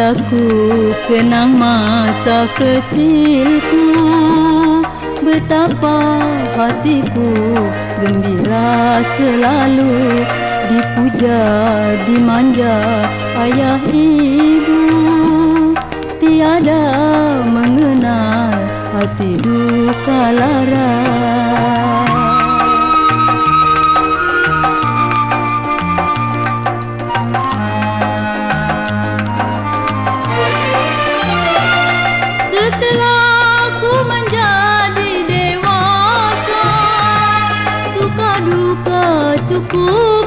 Ku kenang masa kecilku. Betapa hatiku gembira selalu Dipuja, dimanja ayah ibu. Tiada mengenal hati duka lara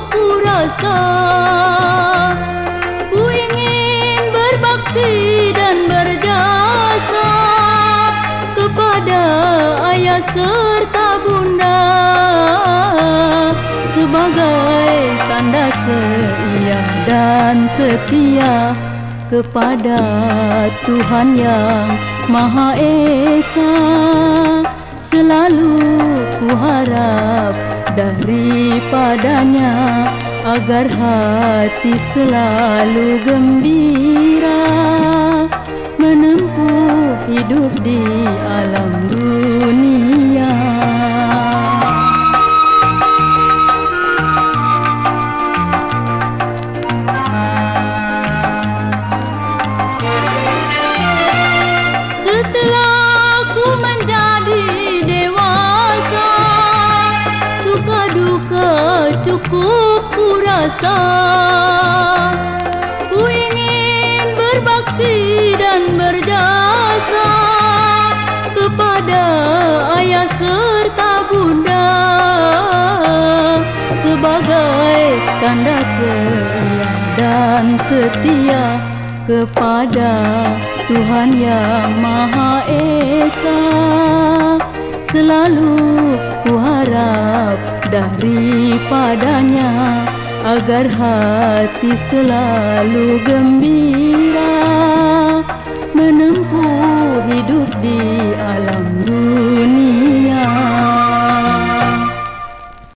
ku rasa Ku ingin berbakti dan berjasa Kepada ayah serta bunda Sebagai tanda seia dan setia kepada Tuhan yang Maha Esa. Selalu ku harap daripadanya Agar hati selalu gembira Menempuh hidup di alam dunia cukup ku rasa Ku ingin berbakti dan berjasa Kepada ayah serta bunda Sebagai tanda seia dan setia kepada Tuhan yang Maha Esa. Selalu daripadanya Agar hati selalu